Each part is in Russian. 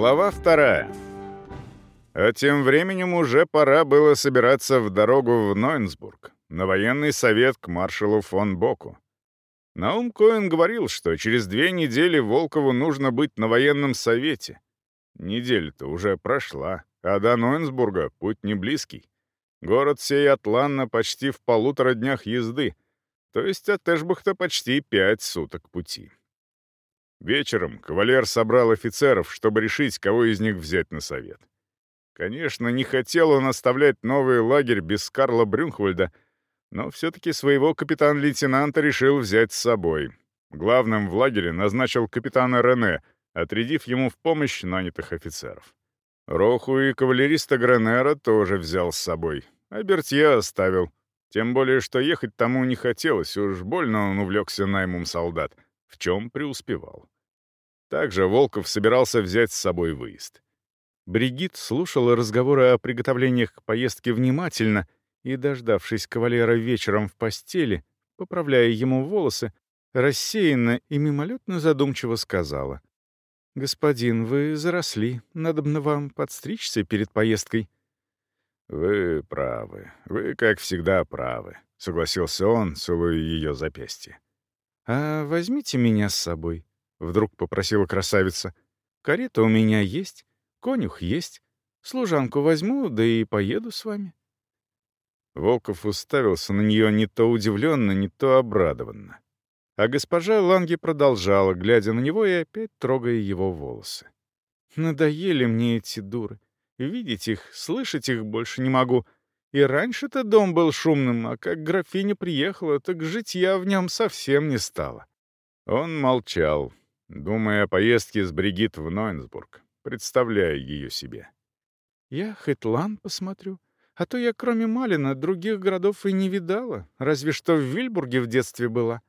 Глава вторая. А тем временем уже пора было собираться в дорогу в Нойнсбург, на военный совет к маршалу фон Боку. Наум Коэн говорил, что через две недели Волкову нужно быть на военном совете. Неделя-то уже прошла, а до Нойнсбурга путь не близкий. Город сей от Ланна почти в полутора днях езды, то есть от Эшбухта почти пять суток пути. Вечером кавалер собрал офицеров, чтобы решить, кого из них взять на совет. Конечно, не хотел он оставлять новый лагерь без Карла Брюнхвальда, но все-таки своего капитан-лейтенанта решил взять с собой. Главным в лагере назначил капитана Рене, отрядив ему в помощь нанятых офицеров. Роху и кавалериста Гренера тоже взял с собой, а Бертье оставил. Тем более, что ехать тому не хотелось, уж больно он увлекся наймом солдат — в чем преуспевал. Также Волков собирался взять с собой выезд. Бригит слушала разговоры о приготовлениях к поездке внимательно и, дождавшись кавалера вечером в постели, поправляя ему волосы, рассеянно и мимолетно задумчиво сказала. «Господин, вы заросли. Надо бы вам подстричься перед поездкой». «Вы правы. Вы, как всегда, правы», — согласился он, целуя ее запястье. «А возьмите меня с собой», — вдруг попросила красавица. «Карета у меня есть, конюх есть. Служанку возьму, да и поеду с вами». Волков уставился на нее не то удивленно, не то обрадованно. А госпожа Ланги продолжала, глядя на него и опять трогая его волосы. «Надоели мне эти дуры. Видеть их, слышать их больше не могу. И раньше-то дом был шумным, а как графиня приехала, так житья в нем совсем не стало. Он молчал, думая о поездке с Бригит в Нойнсбург, представляя ее себе. «Я хоть лан посмотрю, а то я кроме Малина других городов и не видала, разве что в Вильбурге в детстве была».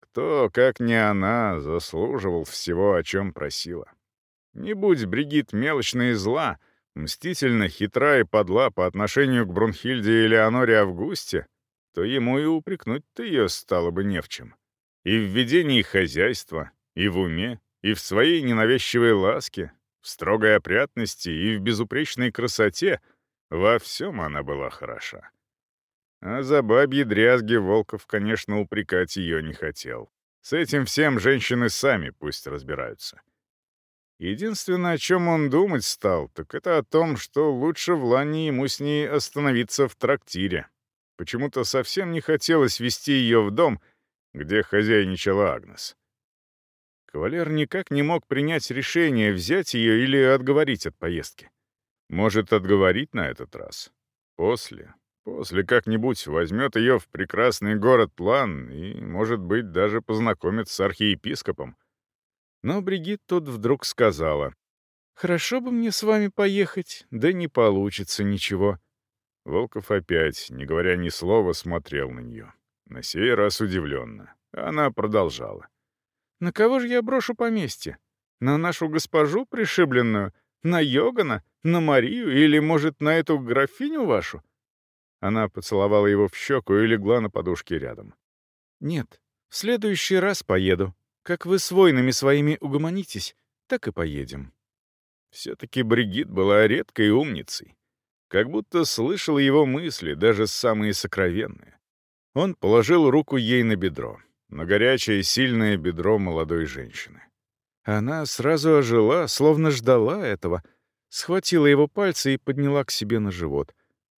Кто, как не она, заслуживал всего, о чем просила. Не будь Бригит мелочной и зла — мстительно хитра и подла по отношению к Брунхильде и Леоноре Августе, то ему и упрекнуть-то ее стало бы не в чем. И в ведении хозяйства, и в уме, и в своей ненавязчивой ласке, в строгой опрятности и в безупречной красоте во всем она была хороша. А за бабьи дрязги Волков, конечно, упрекать ее не хотел. С этим всем женщины сами пусть разбираются. Единственное, о чем он думать стал, так это о том, что лучше в Лане ему с ней остановиться в трактире. Почему-то совсем не хотелось вести ее в дом, где хозяйничала Агнес. Кавалер никак не мог принять решение, взять ее или отговорить от поездки. Может, отговорить на этот раз? После. После как-нибудь возьмет ее в прекрасный город Лан и, может быть, даже познакомит с архиепископом. Но Бригит тут вдруг сказала, «Хорошо бы мне с вами поехать, да не получится ничего». Волков опять, не говоря ни слова, смотрел на нее. На сей раз удивленно. Она продолжала. «На кого же я брошу поместье? На нашу госпожу пришибленную? На Йогана? На Марию? Или, может, на эту графиню вашу?» Она поцеловала его в щеку и легла на подушке рядом. «Нет, в следующий раз поеду», как вы с воинами своими угомонитесь, так и поедем». Все-таки Бригит была редкой умницей. Как будто слышал его мысли, даже самые сокровенные. Он положил руку ей на бедро, на горячее сильное бедро молодой женщины. Она сразу ожила, словно ждала этого, схватила его пальцы и подняла к себе на живот,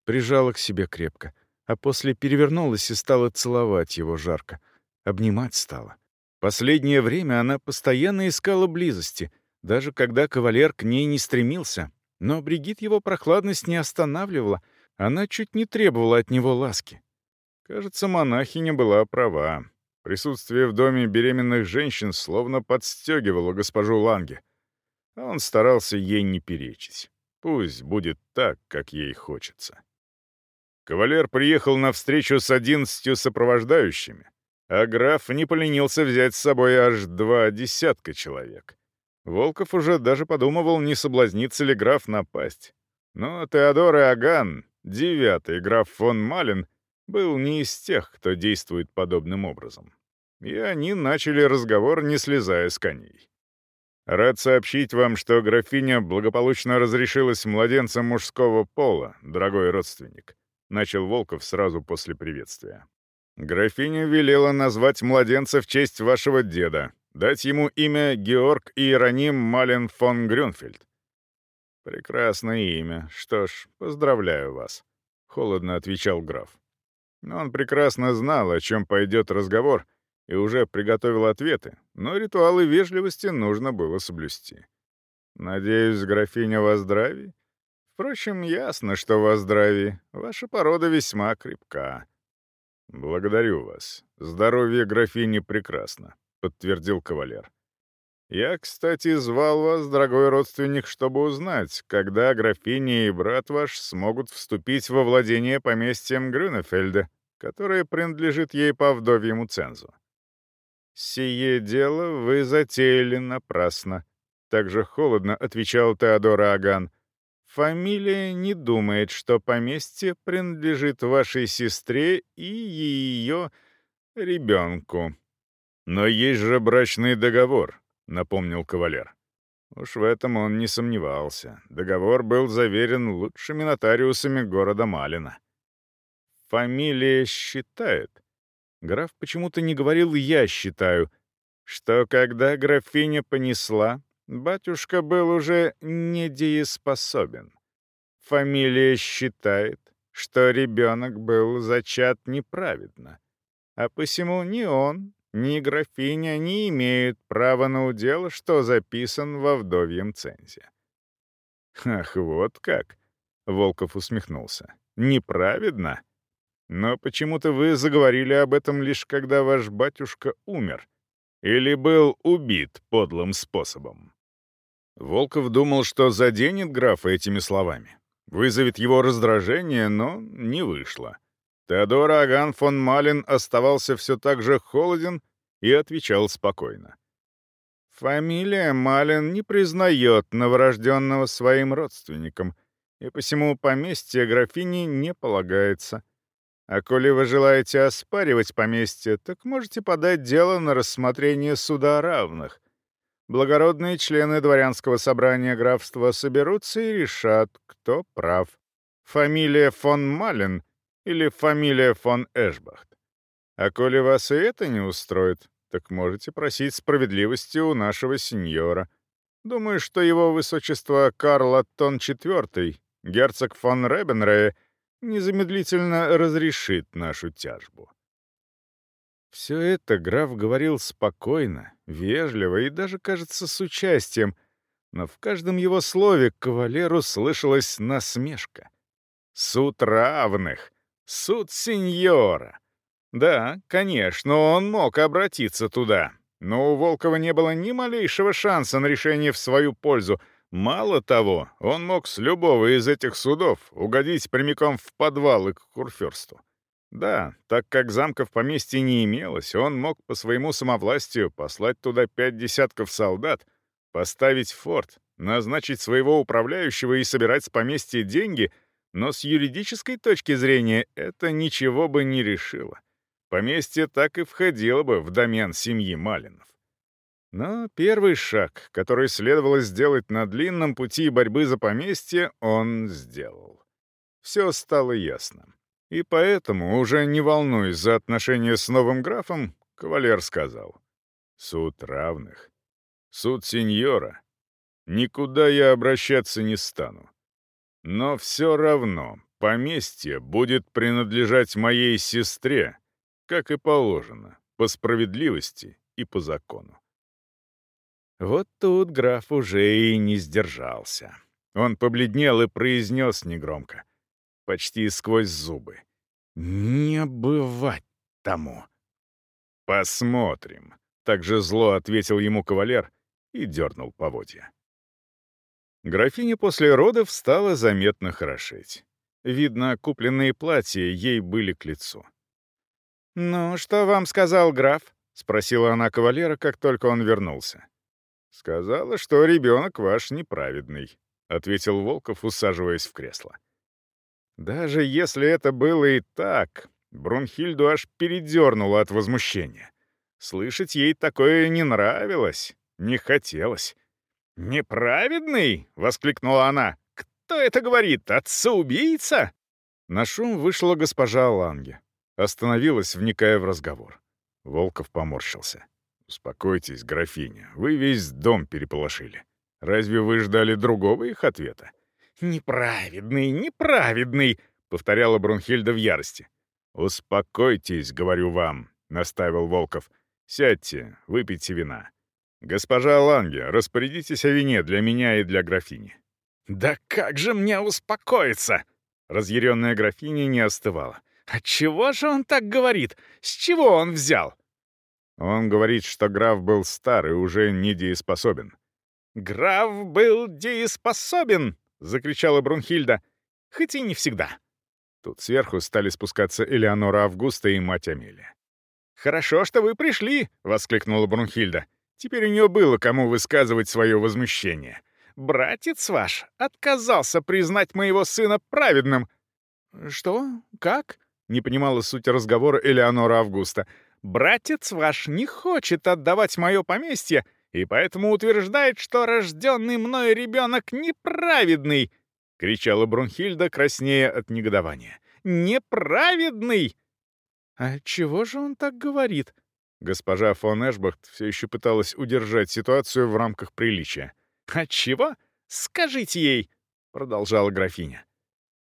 прижала к себе крепко, а после перевернулась и стала целовать его жарко, обнимать стала — Последнее время она постоянно искала близости, даже когда кавалер к ней не стремился. Но Бригит его прохладность не останавливала, она чуть не требовала от него ласки. Кажется, монахиня была права. Присутствие в доме беременных женщин словно подстегивало госпожу Ланге. Он старался ей не перечить. Пусть будет так, как ей хочется. Кавалер приехал на встречу с одиннадцатью сопровождающими, а граф не поленился взять с собой аж два десятка человек. Волков уже даже подумывал, не соблазнится ли граф напасть. Но Теодор Иоганн, девятый граф фон Малин, был не из тех, кто действует подобным образом. И они начали разговор, не слезая с коней. Рад сообщить вам, что графиня благополучно разрешилась младенцем мужского пола, дорогой родственник», — начал Волков сразу после приветствия. «Графиня велела назвать младенца в честь вашего деда, дать ему имя Георг Иероним Малин фон Грюнфельд». «Прекрасное имя. Что ж, поздравляю вас», — холодно отвечал граф. Но он прекрасно знал, о чем пойдет разговор, и уже приготовил ответы, но ритуалы вежливости нужно было соблюсти. «Надеюсь, графиня во здравии?» «Впрочем, ясно, что во здравии. Ваша порода весьма крепка». «Благодарю вас. Здоровье графини прекрасно», — подтвердил кавалер. «Я, кстати, звал вас, дорогой родственник, чтобы узнать, когда графиня и брат ваш смогут вступить во владение поместьем Грюнефельда, которое принадлежит ей по вдовьему цензу. «Сие дело вы затеяли напрасно», — также холодно отвечал Теодор Аган. «Фамилия не думает, что поместье принадлежит вашей сестре и ее ребенку». «Но есть же брачный договор», — напомнил кавалер. Уж в этом он не сомневался. Договор был заверен лучшими нотариусами города Малина. Фамилия считает, Граф почему-то не говорил «я считаю», что когда графиня понесла, батюшка был уже недееспособен. Фамилия считает, что ребенок был зачат неправедно, а посему ни он, ни графиня не имеют права на удел, что записан во вдовьем цензе. «Ах, вот как!» — Волков усмехнулся. «Неправедно? Но почему-то вы заговорили об этом лишь когда ваш батюшка умер или был убит подлым способом. Волков думал, что заденет графа этими словами, вызовет его раздражение, но не вышло. Теодор Аган фон Малин оставался все так же холоден и отвечал спокойно. «Фамилия Малин не признает новорожденного своим родственником, и посему поместье графини не полагается. А коли вы желаете оспаривать поместье, так можете подать дело на рассмотрение суда равных. Благородные члены дворянского собрания графства соберутся и решат, кто прав. Фамилия фон Малин или фамилия фон Эшбахт. А коли вас и это не устроит, так можете просить справедливости у нашего сеньора. Думаю, что его высочество Карл Аттон IV, герцог фон Ребенрее — незамедлительно разрешит нашу тяжбу. Все это граф говорил спокойно, вежливо и даже, кажется, с участием, но в каждом его слове кавалеру слышалась насмешка. «Суд равных! Суд сеньора!» Да, конечно, он мог обратиться туда, но у Волкова не было ни малейшего шанса на решение в свою пользу — Мало того, он мог с любого из этих судов угодить прямиком в подвал и к Курфюрсту. Да, так как замка в поместье не имелось, он мог по своему самовластию послать туда пять десятков солдат, поставить форт, назначить своего управляющего и собирать с поместья деньги, но с юридической точки зрения это ничего бы не решило. Поместье так и входило бы в домен семьи Малинов. Но первый шаг, который следовало сделать на длинном пути борьбы за поместье, он сделал. Все стало ясно. И поэтому, уже не волнуясь за отношения с новым графом, кавалер сказал. «Суд равных. Суд сеньора. Никуда я обращаться не стану. Но все равно поместье будет принадлежать моей сестре, как и положено, по справедливости и по закону. Вот тут граф уже и не сдержался. Он побледнел и произнес негромко, почти сквозь зубы. «Не бывать тому!» «Посмотрим», — так же зло ответил ему кавалер и дернул поводья. Графиня после родов стала заметно хорошеть. Видно, купленные платья ей были к лицу. «Ну, что вам сказал граф?» — спросила она кавалера, как только он вернулся. «Сказала, что ребенок ваш неправедный», — ответил Волков, усаживаясь в кресло. Даже если это было и так, Брунхильду аж передернуло от возмущения. Слышать ей такое не нравилось, не хотелось. «Неправедный?» — воскликнула она. «Кто это говорит? Отца-убийца?» На шум вышла госпожа Ланге. Остановилась, вникая в разговор. Волков поморщился. «Успокойтесь, графиня, вы весь дом переполошили. Разве вы ждали другого их ответа?» «Неправедный, неправедный!» — повторяла Брунхильда в ярости. «Успокойтесь, говорю вам», — наставил Волков. «Сядьте, выпейте вина. Госпожа Ланге, распорядитесь о вине для меня и для графини». «Да как же мне успокоиться?» Разъяренная графиня не остывала. «Отчего же он так говорит? С чего он взял?» Он говорит, что граф был стар и уже недееспособен. «Граф был дееспособен!» — закричала Брунхильда. «Хоть и не всегда». Тут сверху стали спускаться Элеонора Августа и мать Амелия. «Хорошо, что вы пришли!» — воскликнула Брунхильда. Теперь у нее было кому высказывать свое возмущение. «Братец ваш отказался признать моего сына праведным». «Что? Как?» — не понимала суть разговора Элеонора Августа. «Братец ваш не хочет отдавать мое поместье и поэтому утверждает, что рожденный мной ребенок неправедный!» — кричала Брунхильда, краснея от негодования. «Неправедный!» «А чего же он так говорит?» Госпожа фон Эшбахт все еще пыталась удержать ситуацию в рамках приличия. «Отчего? Скажите ей!» — продолжала графиня.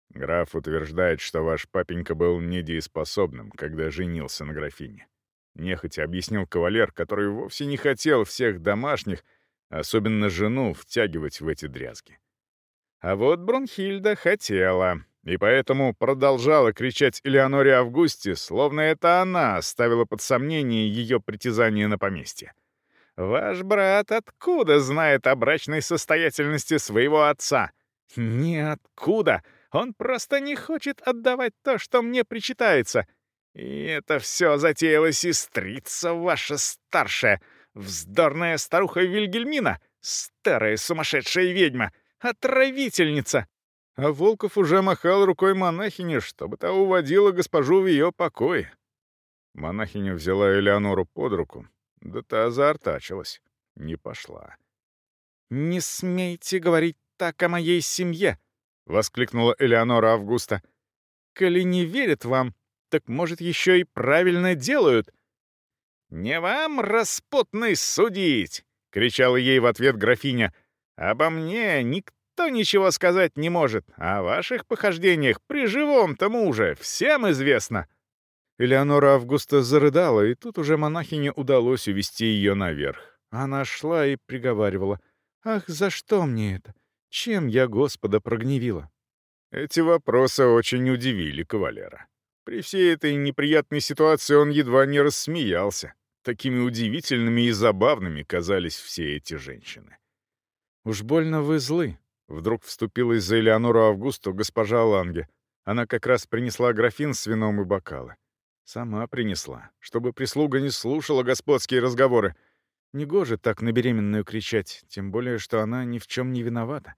Граф утверждает, что ваш папенька был недееспособным, когда женился на графине. Нехотя объяснил кавалер, который вовсе не хотел всех домашних, особенно жену, втягивать в эти дрязги. А вот Брунхильда хотела, и поэтому продолжала кричать Элеоноре Августе, словно это она ставила под сомнение ее притязание на поместье. «Ваш брат откуда знает о брачной состоятельности своего отца?» «Ниоткуда. Он просто не хочет отдавать то, что мне причитается. И это все затеяла сестрица ваша старшая, вздорная старуха Вильгельмина, старая сумасшедшая ведьма, отравительница. А Волков уже махал рукой монахине, чтобы та уводила госпожу в ее покой. Монахиня взяла Элеонору под руку, да та заортачилась, не пошла. «Не смейте говорить так о моей семье!» — воскликнула Элеонора Августа. «Коли не верят вам, так, может, еще и правильно делают». «Не вам, распутный, судить!» — кричала ей в ответ графиня. «Обо мне никто ничего сказать не может, о ваших похождениях при живом-то муже всем известно». Элеонора Августа зарыдала, и тут уже монахине удалось увести ее наверх. Она шла и приговаривала. «Ах, за что мне это? Чем я Господа прогневила?» Эти вопросы очень удивили кавалера. При всей этой неприятной ситуации он едва не рассмеялся. Такими удивительными и забавными казались все эти женщины. «Уж больно вы злы», — вдруг вступилась за Элеонору Августу госпожа Ланге. Она как раз принесла графин с вином и бокалы. Сама принесла, чтобы прислуга не слушала господские разговоры. Негоже так на беременную кричать, тем более, что она ни в чем не виновата.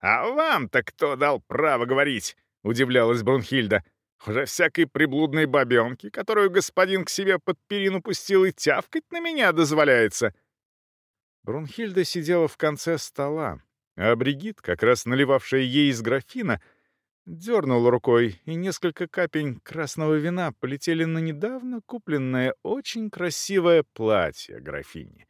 «А вам-то кто дал право говорить?» — удивлялась Брунхильда. Уже всякой приблудной бабенки, которую господин к себе под перину пустил и тявкать на меня дозволяется. Брунхильда сидела в конце стола, а Бригит, как раз наливавшая ей из графина, дернула рукой, и несколько капень красного вина полетели на недавно купленное очень красивое платье графини.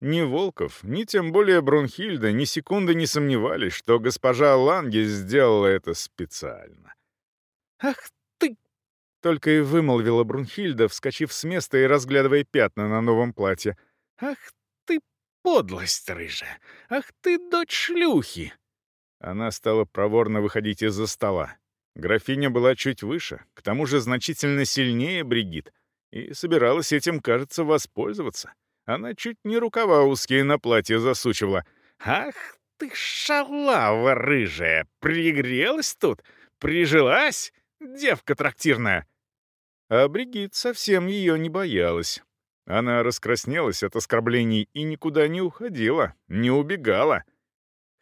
Ни Волков, ни тем более Брунхильда ни секунды не сомневались, что госпожа Ланге сделала это специально. «Ах ты!» — только и вымолвила Брунхильда, вскочив с места и разглядывая пятна на новом платье. «Ах ты, подлость рыжая! Ах ты, дочь шлюхи!» Она стала проворно выходить из-за стола. Графиня была чуть выше, к тому же значительно сильнее Бригит, и собиралась этим, кажется, воспользоваться. Она чуть не рукава узкие на платье засучивала. «Ах ты, шалава рыжая! Пригрелась тут? Прижилась? Девка трактирная!» А Бригит совсем ее не боялась. Она раскраснелась от оскорблений и никуда не уходила, не убегала.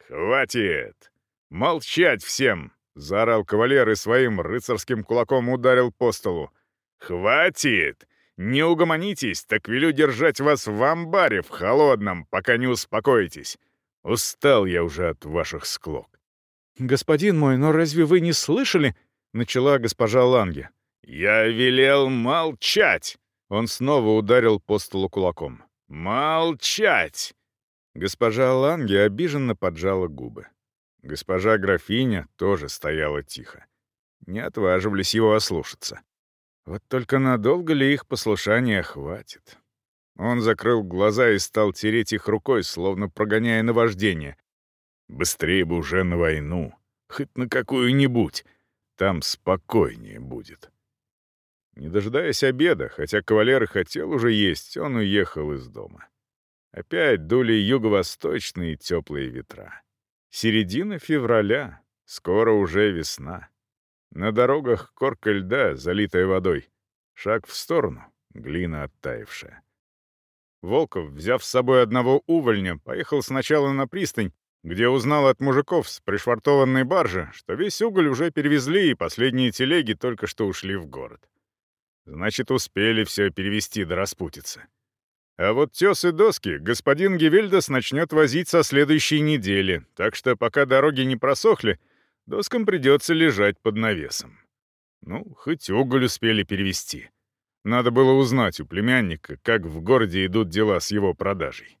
«Хватит! Молчать всем!» — заорал кавалер и своим рыцарским кулаком ударил по столу. «Хватит! Не угомонитесь, так велю держать вас в амбаре в холодном, пока не успокоитесь. Устал я уже от ваших склок». «Господин мой, но разве вы не слышали?» — начала госпожа Ланге. «Я велел молчать!» Он снова ударил по столу кулаком. «Молчать!» Госпожа Ланге обиженно поджала губы. Госпожа графиня тоже стояла тихо. Не отваживались его ослушаться. Вот только надолго ли их послушания хватит? Он закрыл глаза и стал тереть их рукой, словно прогоняя наваждение. Быстрее бы уже на войну, хоть на какую-нибудь. Там спокойнее будет. Не дожидаясь обеда, хотя кавалер хотел уже есть, он уехал из дома. Опять дули юго-восточные теплые ветра. Середина февраля, скоро уже весна. На дорогах корка льда, залитая водой. Шаг в сторону, глина оттаившая. Волков, взяв с собой одного увольня, поехал сначала на пристань, где узнал от мужиков с пришвартованной баржи, что весь уголь уже перевезли, и последние телеги только что ушли в город. Значит, успели все перевести до распутицы. А вот тес и доски господин Гевельдас начнет возить со следующей недели, так что пока дороги не просохли, доскам придется лежать под навесом. Ну, хоть уголь успели перевести. Надо было узнать у племянника, как в городе идут дела с его продажей.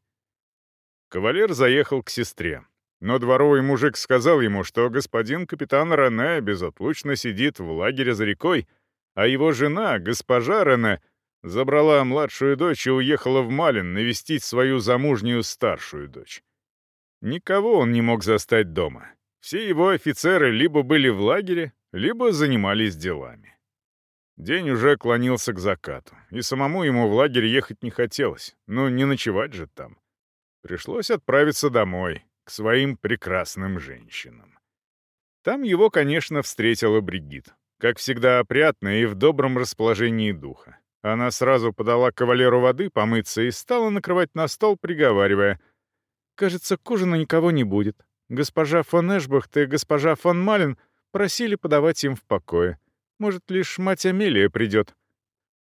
Кавалер заехал к сестре, но дворовый мужик сказал ему, что господин капитан Рене безотлучно сидит в лагере за рекой, а его жена, госпожа Рене, забрала младшую дочь и уехала в Малин навестить свою замужнюю старшую дочь. Никого он не мог застать дома. Все его офицеры либо были в лагере, либо занимались делами. День уже клонился к закату, и самому ему в лагерь ехать не хотелось, но не ночевать же там. Пришлось отправиться домой, к своим прекрасным женщинам. Там его, конечно, встретила Бригит, как всегда опрятная и в добром расположении духа. Она сразу подала кавалеру воды помыться и стала накрывать на стол, приговаривая. «Кажется, к ужину никого не будет. Госпожа фон Эшбахт и госпожа фон Малин просили подавать им в покое. Может, лишь мать Амелия придет».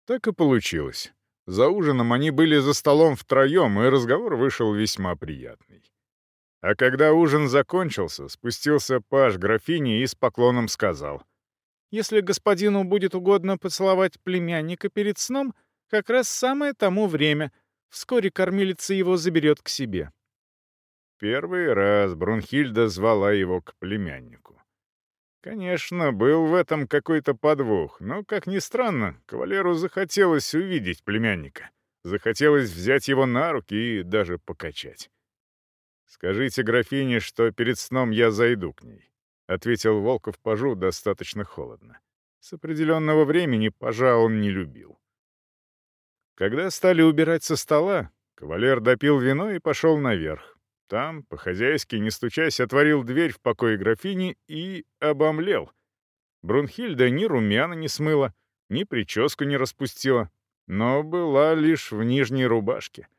Так и получилось. За ужином они были за столом втроем, и разговор вышел весьма приятный. А когда ужин закончился, спустился паж графини и с поклоном сказал — если господину будет угодно поцеловать племянника перед сном, как раз самое тому время. Вскоре кормилица его заберет к себе. Первый раз Брунхильда звала его к племяннику. Конечно, был в этом какой-то подвох, но, как ни странно, кавалеру захотелось увидеть племянника. Захотелось взять его на руки и даже покачать. «Скажите графине, что перед сном я зайду к ней. — ответил Волков пажу достаточно холодно. С определенного времени пажа он не любил. Когда стали убирать со стола, кавалер допил вино и пошел наверх. Там, по-хозяйски, не стучась, отворил дверь в покое графини и обомлел. Брунхильда ни румяна не смыла, ни прическу не распустила, но была лишь в нижней рубашке —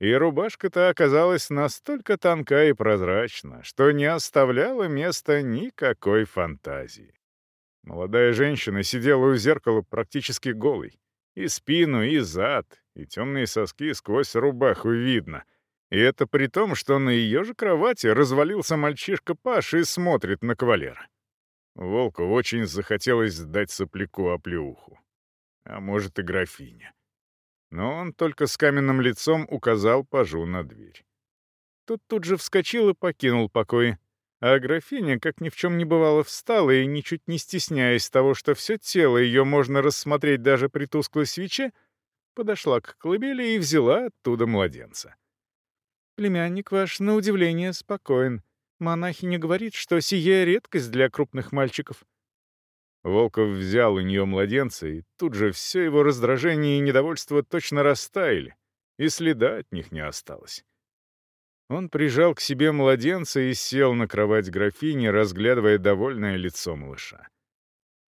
и рубашка-то оказалась настолько тонка и прозрачна, что не оставляла места никакой фантазии. Молодая женщина сидела у зеркала практически голой. И спину, и зад, и темные соски сквозь рубаху видно. И это при том, что на ее же кровати развалился мальчишка Паш и смотрит на кавалера. Волку очень захотелось сдать сопляку оплеуху. А может, и графиня но он только с каменным лицом указал пажу на дверь. Тот тут же вскочил и покинул покой, а графиня, как ни в чем не бывало, встала и, ничуть не стесняясь того, что все тело ее можно рассмотреть даже при тусклой свече, подошла к колыбели и взяла оттуда младенца. «Племянник ваш, на удивление, спокоен. Монахиня говорит, что сие редкость для крупных мальчиков. Волков взял у нее младенца, и тут же все его раздражение и недовольство точно растаяли, и следа от них не осталось. Он прижал к себе младенца и сел на кровать графини, разглядывая довольное лицо малыша.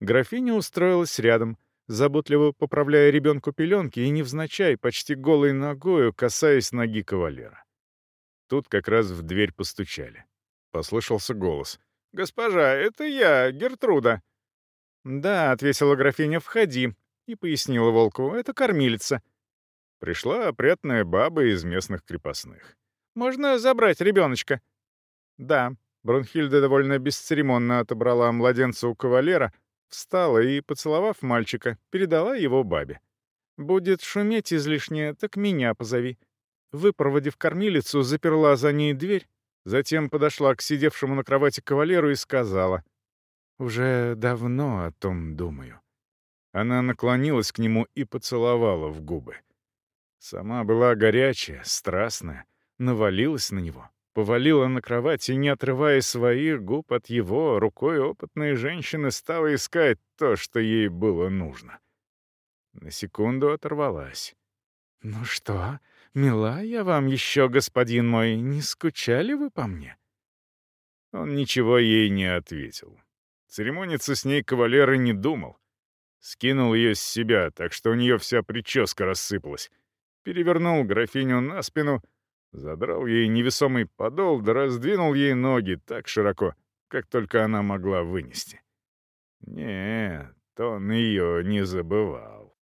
Графиня устроилась рядом, заботливо поправляя ребенку пеленки и невзначай, почти голой ногою, касаясь ноги кавалера. Тут как раз в дверь постучали. Послышался голос. «Госпожа, это я, Гертруда». «Да», — ответила графиня, — «входи», и пояснила Волкову, — «это кормилица». Пришла опрятная баба из местных крепостных. Можно забрать ребеночка?» «Да». Бронхильда довольно бесцеремонно отобрала младенца у кавалера, встала и, поцеловав мальчика, передала его бабе. «Будет шуметь излишне, так меня позови». Выпроводив кормилицу, заперла за ней дверь, затем подошла к сидевшему на кровати кавалеру и сказала, «Уже давно о том думаю». Она наклонилась к нему и поцеловала в губы. Сама была горячая, страстная, навалилась на него, повалила на кровать и, не отрывая своих губ от его, рукой опытной женщины стала искать то, что ей было нужно. На секунду оторвалась. «Ну что, мила я вам еще, господин мой, не скучали вы по мне?» Он ничего ей не ответил. Церемониться с ней кавалер и не думал. Скинул ее с себя, так что у нее вся прическа рассыпалась. Перевернул графиню на спину — Задрал ей невесомый подол, да раздвинул ей ноги так широко, как только она могла вынести. Нет, он ее не забывал.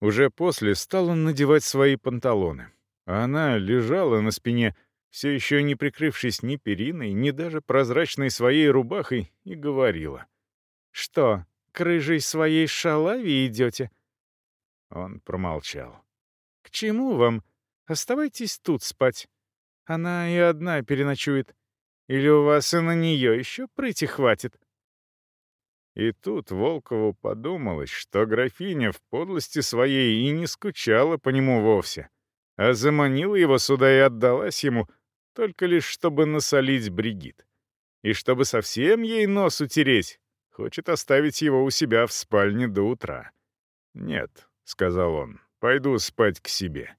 Уже после стал он надевать свои панталоны, а она лежала на спине, все еще не прикрывшись ни периной, ни даже прозрачной своей рубахой, и говорила. «Что, к рыжей своей шалаве идете?» Он промолчал. «К чему вам?» Оставайтесь тут спать. Она и одна переночует. Или у вас и на нее еще прыти хватит?» И тут Волкову подумалось, что графиня в подлости своей и не скучала по нему вовсе, а заманила его сюда и отдалась ему, только лишь чтобы насолить Бригит. И чтобы совсем ей нос утереть, хочет оставить его у себя в спальне до утра. «Нет», — сказал он, — «пойду спать к себе».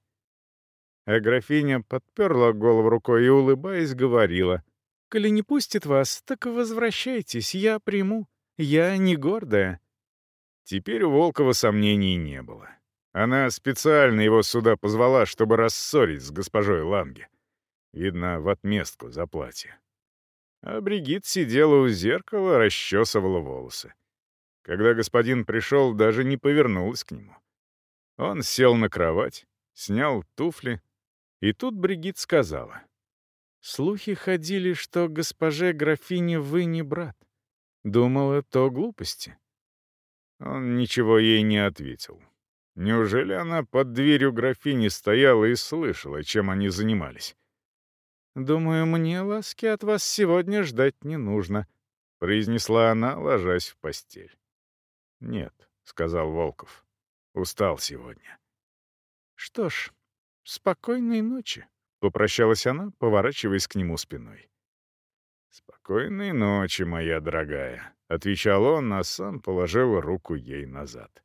А графиня подперла голову рукой и, улыбаясь, говорила, «Коли не пустит вас, так возвращайтесь, я приму. Я не гордая». Теперь у Волкова сомнений не было. Она специально его сюда позвала, чтобы рассорить с госпожой Ланге. Видно, в отместку за платье. А Бригит сидела у зеркала, расчесывала волосы. Когда господин пришел, даже не повернулась к нему. Он сел на кровать, снял туфли, и тут Бригит сказала. «Слухи ходили, что госпоже графине вы не брат. Думала, то глупости». Он ничего ей не ответил. Неужели она под дверью графини стояла и слышала, чем они занимались? «Думаю, мне ласки от вас сегодня ждать не нужно», — произнесла она, ложась в постель. «Нет», — сказал Волков, — «устал сегодня». «Что ж, «Спокойной ночи», — попрощалась она, поворачиваясь к нему спиной. «Спокойной ночи, моя дорогая», — отвечал он, а сам положил руку ей назад.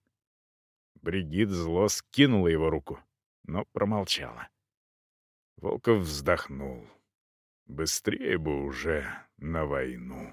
Бригит зло скинула его руку, но промолчала. Волков вздохнул. «Быстрее бы уже на войну».